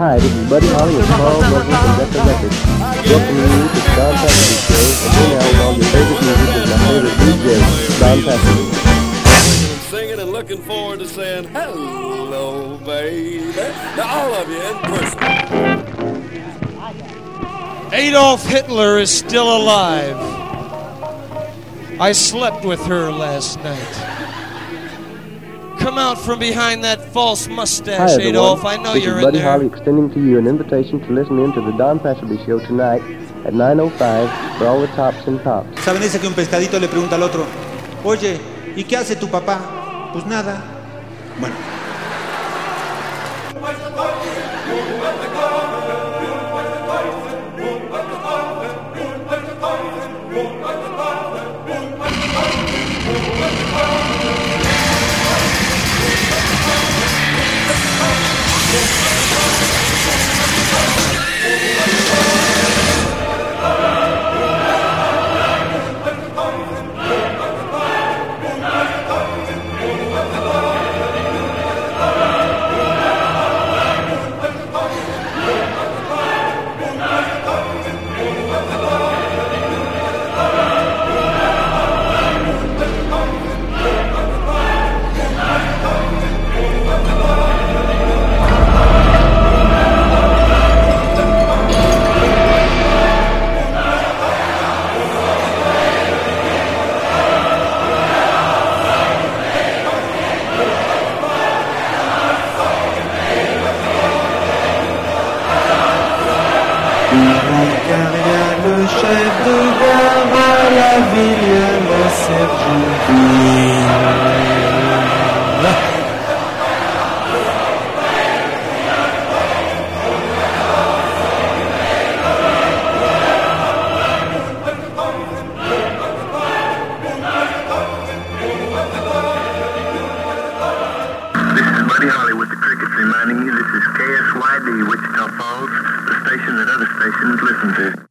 Hi, this is Buddy Holly with Carl Morgan from Decca Records. Welcoming you to the Don Patrick Show, and here now with all your favorite music is my favorite DJ, Don Patrick. Singing and looking forward to saying hello, baby, to all of you in person. Adolf Hitler is still alive. I slept with her last night. Come out from behind that false mustache, Hi, everyone. Adolf. I know this you're is Buddy in there. Holly extending to you an invitation to listen in to the Don Patrick Show tonight at 9.05 for all the tops and tops. ¿Saben ese que un pescadito le pregunta al otro? Oye, ¿y qué hace tu papá? Pues nada. Bueno, le chef de à la ville, le Sergent This is Buddy Holly with the Crickets reminding you. This is KSYD Wichita Falls, station that other stations listen to.